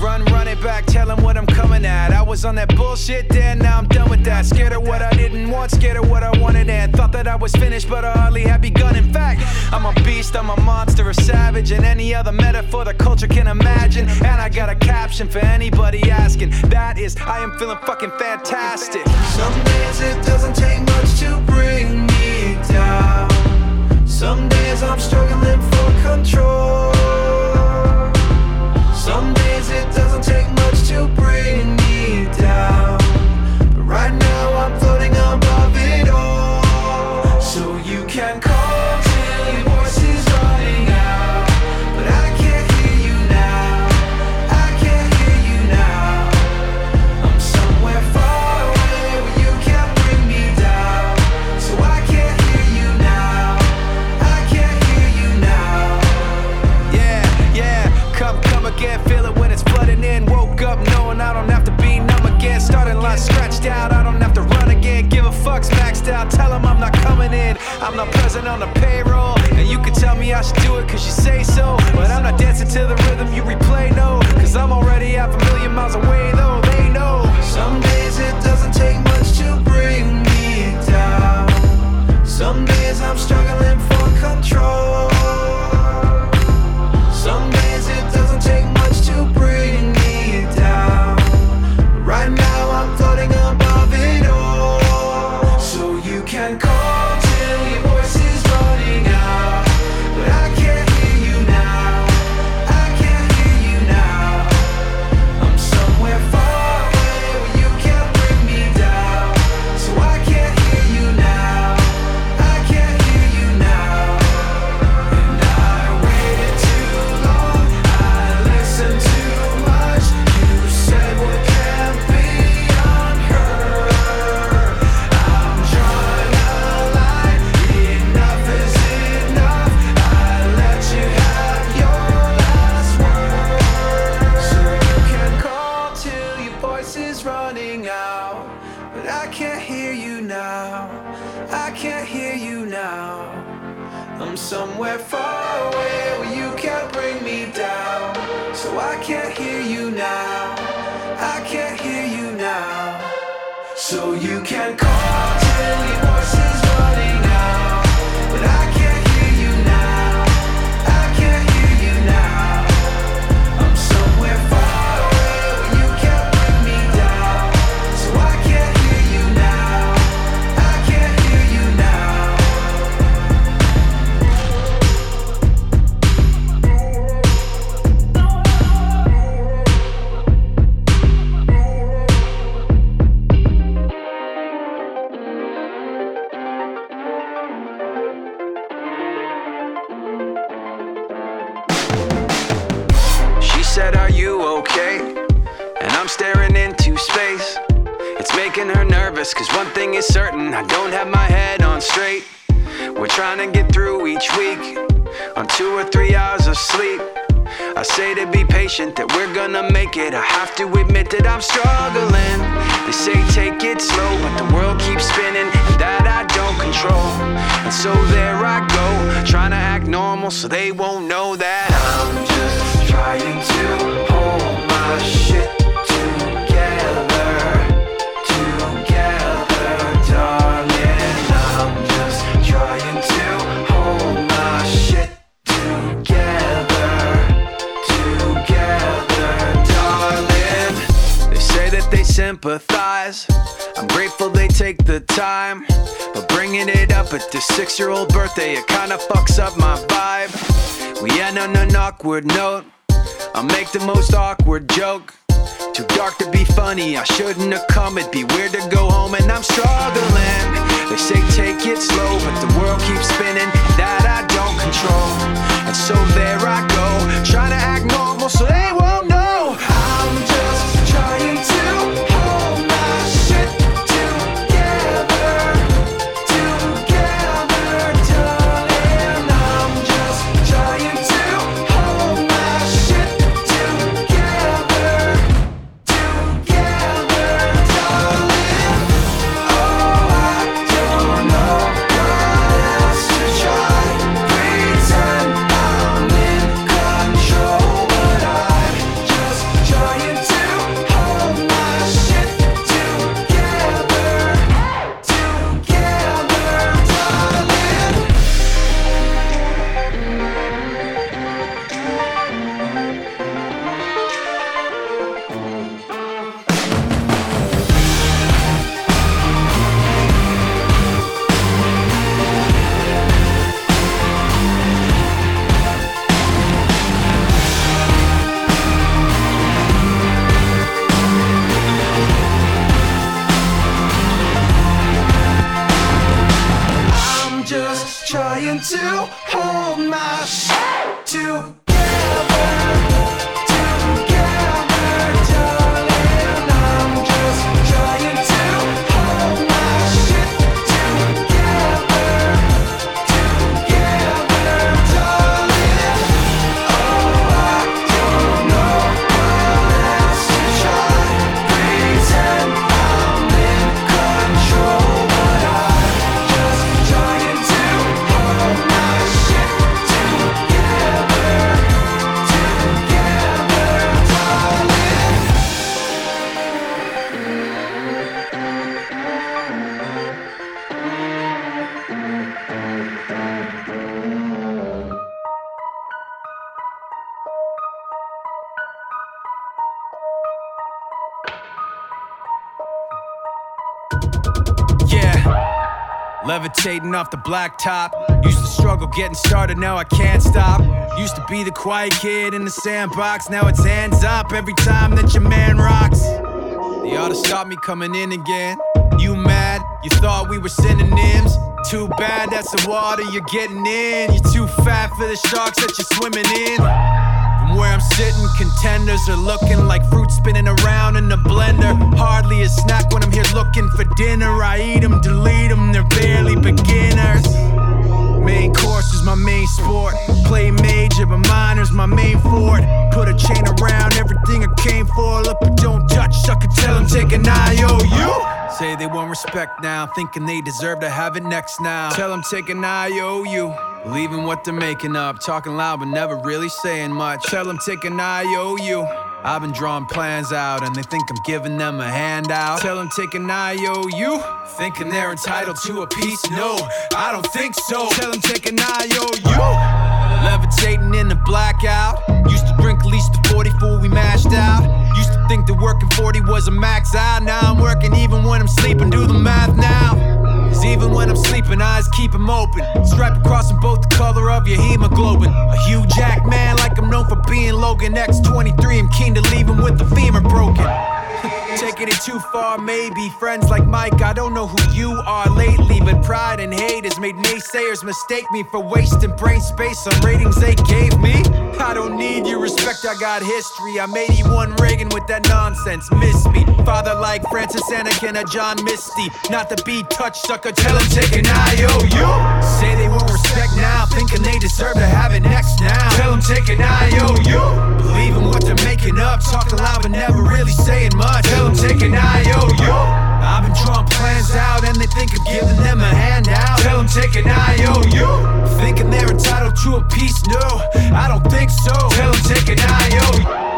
Run, run it back, tell him what I'm coming at. I was on that bullshit then, now I'm done with that. Scared of what I didn't want, scared of what I wanted, and thought that I was finished, but I hardly had begun. In fact, I'm a beast, I'm a monster, a savage, and any other metaphor the culture can imagine. And I got a caption for anybody asking. That is, I am feeling fucking fantastic. Some days it doesn't take much to bring me down. Some days I'm struggling for control. Some days it doesn't take much to bring me down. But right now I'm floating above it all. So you can the time. But bringing it up at the six year old birthday, it kinda fucks up my vibe. We end on an awkward note. I make the most awkward joke. Too dark to be funny, I shouldn't have come. It'd be weird to go home, and I'm struggling. They say take it slow, but the world keeps spinning. That I don't control. And so there I go, trying to act normal so they won't know. I'm just trying to. Levitating off the blacktop. Used to struggle getting started, now I can't stop. Used to be the quiet kid in the sandbox, now it's hands up every time that your man rocks. They ought to stop me coming in again. You mad? You thought we were synonyms? Too bad that's the water you're getting in. You're too fat for the sharks that you're swimming in. Where I'm sitting, contenders are looking like fruit spinning around in the blender. Hardly a snack when I'm here looking for dinner. I eat them, delete them, they're barely beginners. Main course is my main sport. Play major, but minor's my main fort. Put a chain around everything I came for. Look, but don't touch, sucker, tell them take an IOU. Say they want respect now, thinking they deserve to have it next now. Tell them take an IOU. Believing what they're making up, talking loud but never really saying much. Tell them take an IOU. I've been drawing plans out and they think I'm giving them a handout. Tell them take an IOU. Thinking they're entitled to a piece. No, I don't think so. Tell them take an IOU. Levitating in the blackout. Used to drink at least the 44 we mashed out. Think that working 40 was a max out. Now I'm working even when I'm sleeping. Do the math now. Cause even when I'm sleeping, eyes keep 'em open. Stripe across them both the color of your hemoglobin. A Hugh Jackman, like I'm known for being Logan X23. I'm keen to leave him with the femur broken. Taking it too far, maybe. Friends like Mike, I don't know who you are lately, but pride and hate has made naysayers mistake me for wasting brain space on ratings they gave me. I don't need your respect, I got history. I'm 81 Reagan with that nonsense, miss me. Father like Francis Anakin, a John Misty. Not to be touched, sucker, tell them take an IOU. Say they want respect now, thinking they deserve to have it next now. Tell them take an IOU. Believing what they're making up, talking loud but never really saying much. Tell them take an IOU. I've been drawing plans out and they think I'm giving them a handout. Tell them take an IOU. Thinking they're entitled to a piece, no, I don't think so. Tell them take an IOU.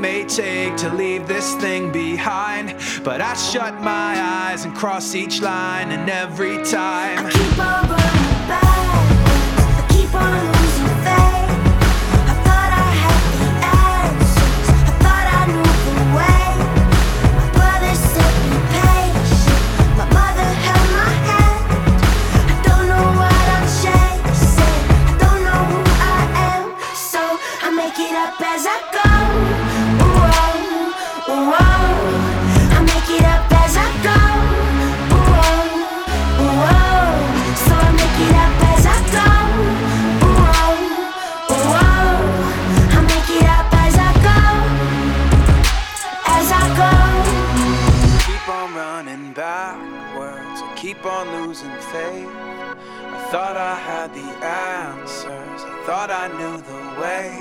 may take to leave this thing behind. But I shut my eyes and cross each line, and every time I keep on running back, I keep on running. I knew the way.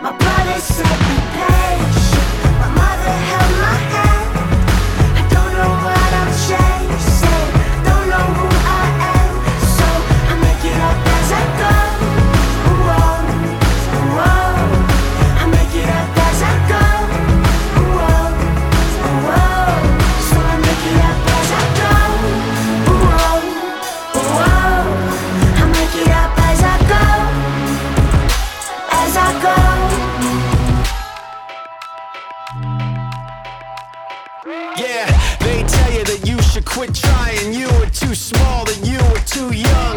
My body's second page. quit trying. You were too small That you were too young.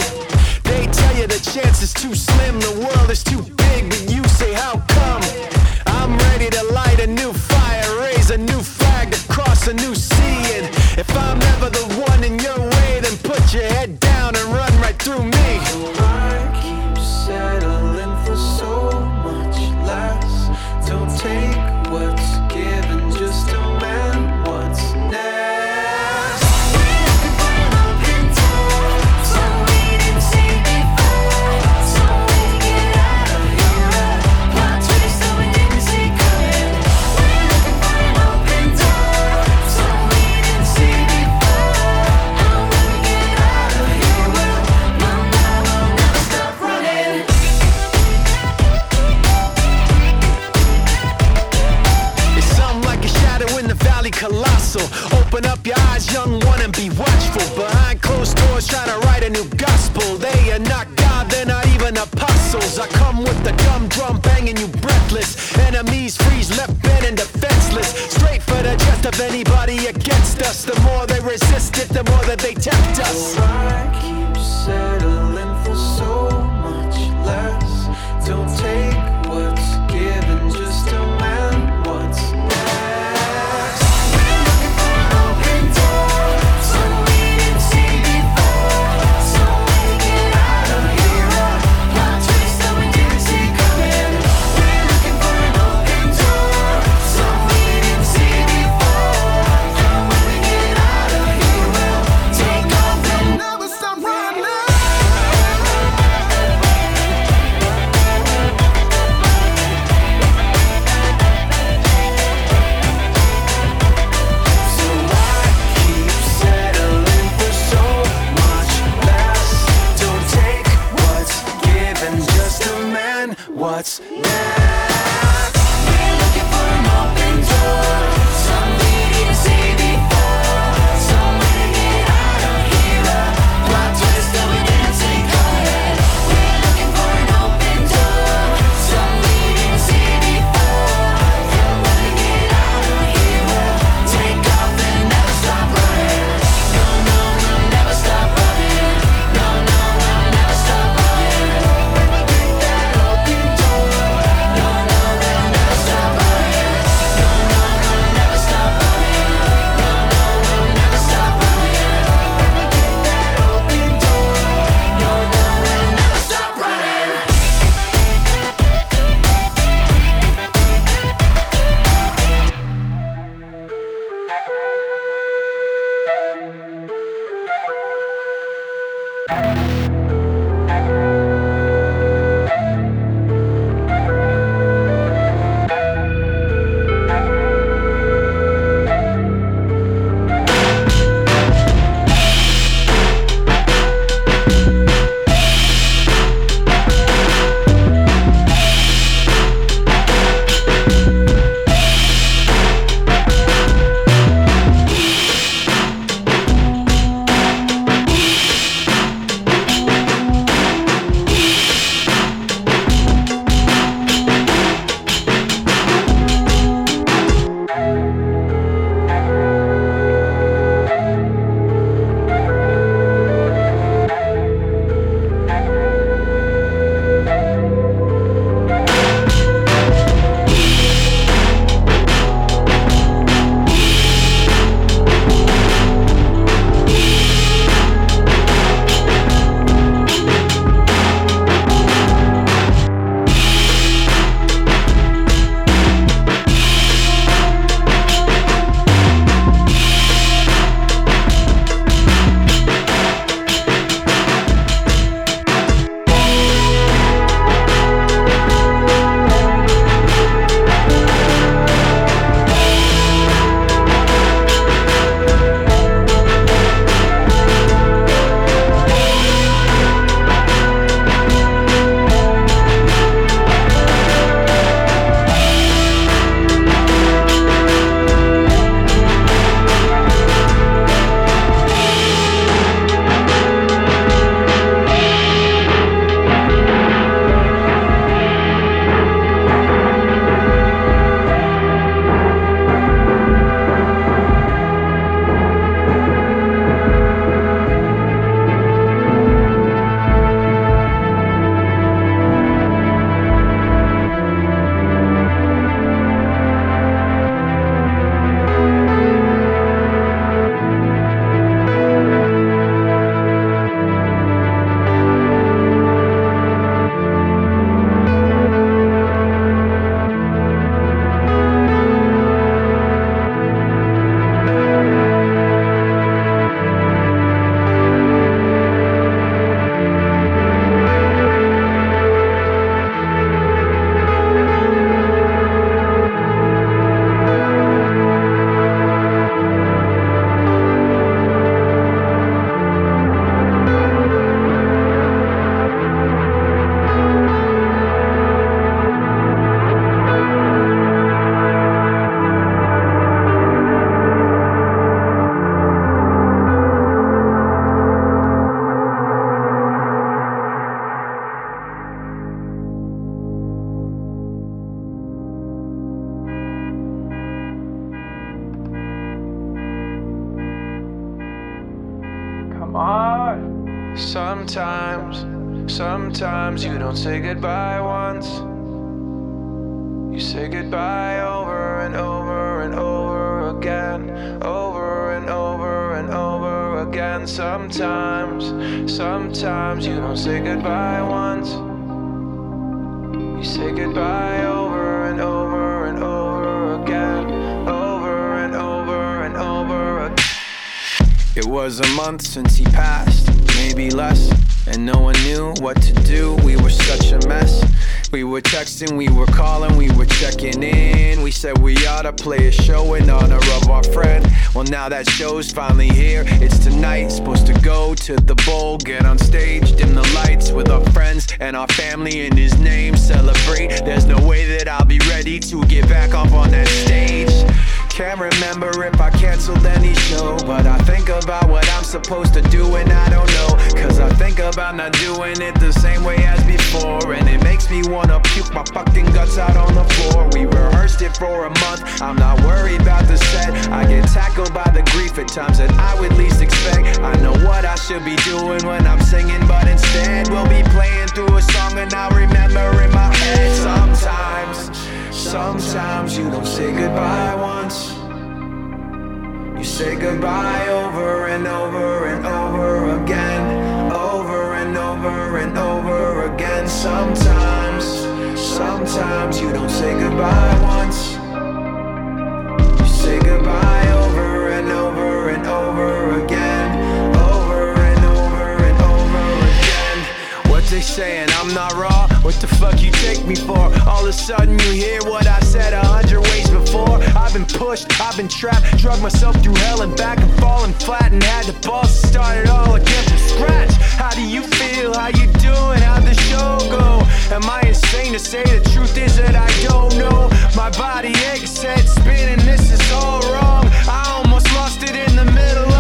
They tell you the chance is too slim, the world is too big, but you say, How come? I'm ready to light a new fire, raise a new flag to cross a new sea. And if I'm ever the one in your way, then put your head down and run right through me. I keep settling for so much less. Don't take what's You say goodbye over and over and over again, over and over and over again. It was a month since he passed, maybe less, and no one knew what to do. We were such a mess. We were texting, we were calling, we were checking in. We said we ought to play a show in honor of our friend. Well, now that show's finally here. It's tonight, supposed to go to the bowl, get on stage, dim the lights with our friends and our family in his name. Celebrate. There's no way that I'll be ready to get back up on that stage. Can't remember if I canceled any show, but I think about what I'm supposed to do and I don't know. Cause I think about not doing it the same way as before, and it makes me wanna puke my fucking guts out on the floor. We rehearsed it for a month, I'm not worried about the set. I get tackled by the grief at times that I would least expect. I know what I should be doing when I'm singing, but instead we'll be playing through a song and I'll remember in my head sometimes. Sometimes you don't say goodbye say goodbye over and over and over again. Over and over and over again. Sometimes, sometimes you don't say goodbye once. Saying? I'm not raw. What the fuck you take me for? All of a sudden you hear what I said a hundred ways before. I've been pushed, I've been trapped, drug myself through hell and back and falling flat and had the balls to start it all again from scratch. How do you feel? How you doing? How'd the show go? Am I insane to say the truth is that I don't know? My body aches, head spinning, this is all wrong. I almost lost it in the middle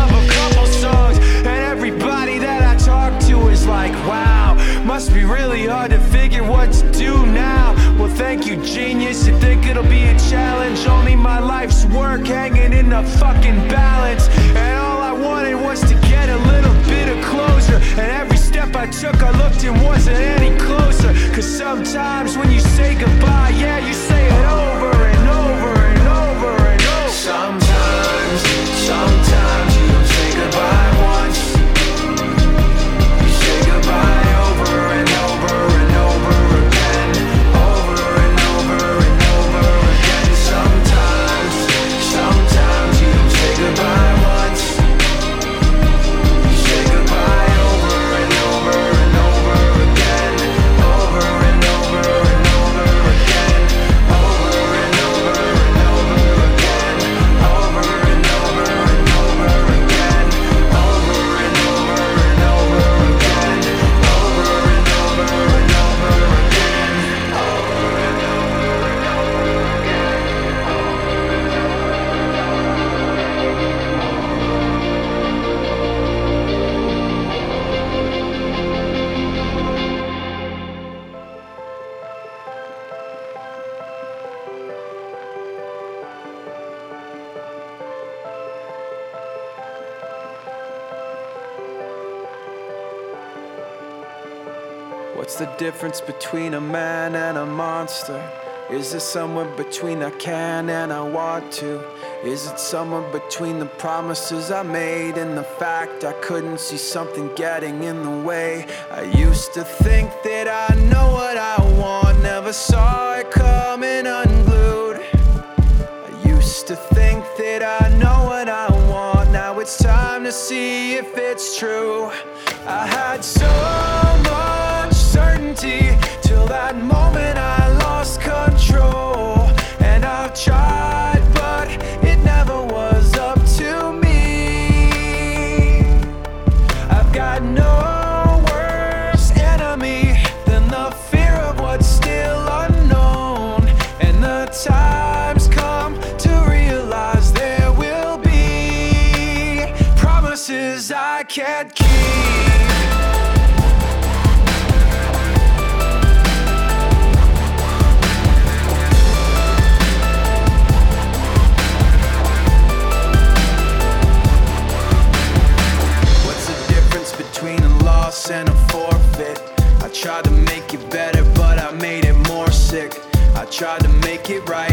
must be really hard to figure what to do now. Well, thank you, genius. You think it'll be a challenge? Only my life's work hanging in the fucking balance. And all I wanted was to get a little bit of closure. And every step I took, I looked and wasn't any closer. Cause sometimes when you say goodbye, yeah, you say it over and over and over and over. Sometimes, difference between a man and a monster? Is it somewhere between I can and I want to? Is it somewhere between the promises I made and the fact I couldn't see something getting in the way? I used to think that I know what I want, never saw it coming unglued. I used to think that I know what I want. Now it's time to see if it's true. I had so certainty till that moment I lost control. Tried to make it right,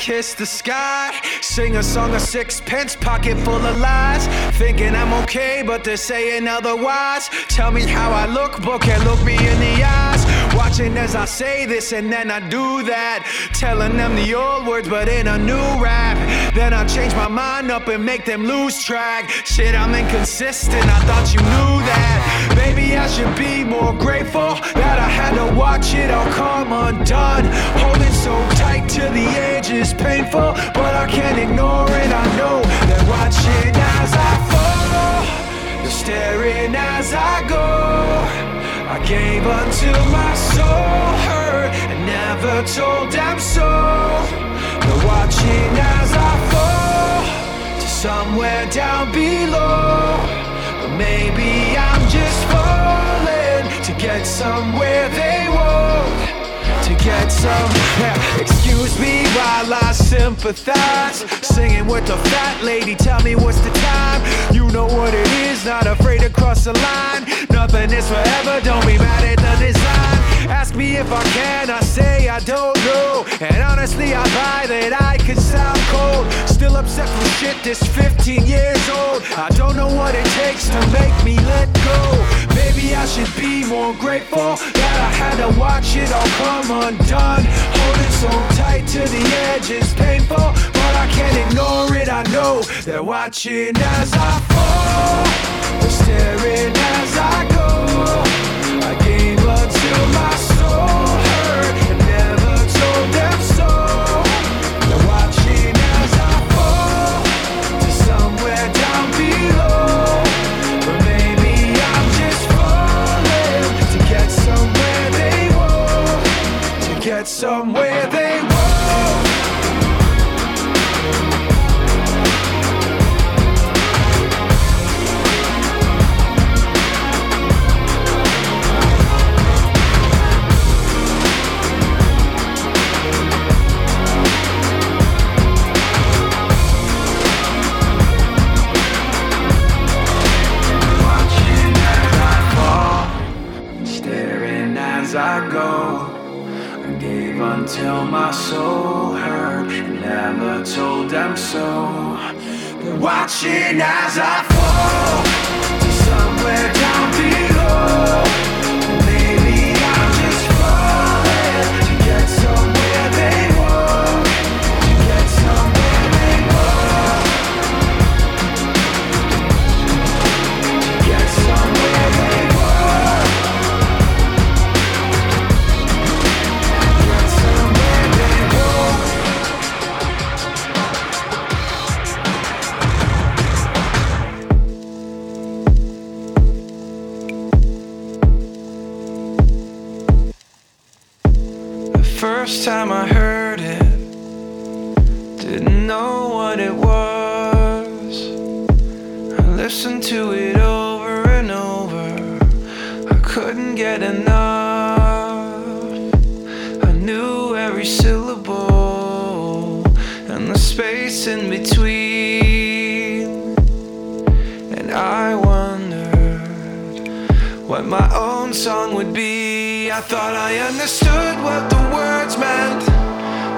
kiss the sky. Sing a song of sixpence, pocket full of lies. Thinking I'm okay, but they're saying otherwise. Tell me how I look, but can't look me in the eyes. Watching as I say this and then I do that. Telling them the old words, but in a new rap. Then I change my mind up and make them lose track. Shit, I'm inconsistent, I thought you knew that. Maybe I should be more grateful that I watch it all come undone. Holding so tight to the edge is painful, but I can't ignore it. I know they're watching as I fall. They're staring as I go. I gave until my soul hurt and never told them so. They're watching as I fall to somewhere down below. But maybe I'm just falling get somewhere they won't. To get some, yeah, excuse me while I sympathize. Singing with the fat lady, tell me what's the time. You know what it is, not afraid to cross the line. Nothing is forever, don't be mad at the design. Ask me if I can, I say I don't know. And honestly, I buy that I could sound cold. Still upset from shit that's 15 years old. I don't know what it takes to make me let go. Maybe I should be more grateful that I had to watch it all come undone. Holding so tight to the edge is painful, but I can't ignore. I know they're watching as I fall. They're staring as I go. I gave until my soul hurt and never told them so. They're watching as I fall somewhere down below. But maybe I'm just one to get somewhere down until my soul hurt, never told them so. They're watching as I fall the space in between. And I wondered what my own song would be. I thought I understood what the words meant.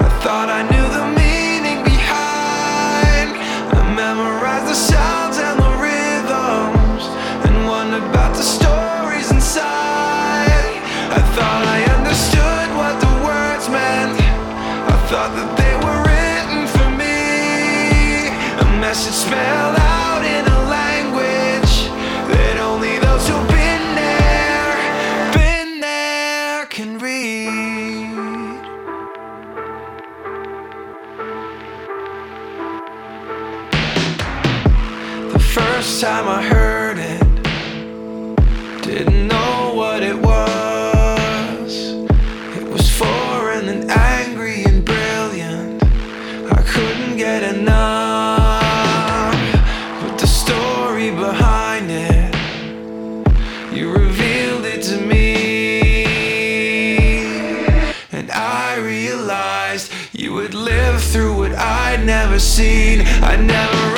I thought I knew the meaning behind. I memorized the sounds and the rhythms and wondered about the stories inside. I thought I understood what the words meant. I thought that out in a language that only those who've been there, been there can read. The first time I heard. never seen. I never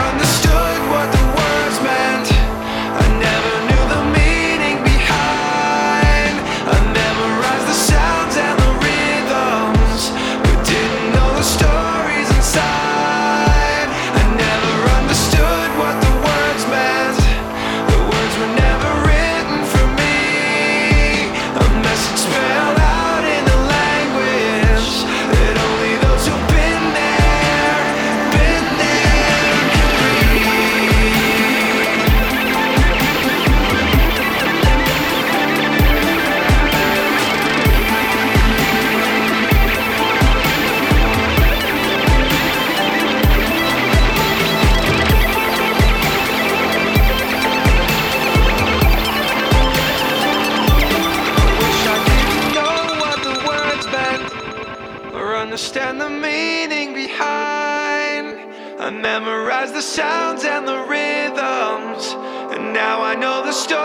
sounds and the rhythms, and now I know the story.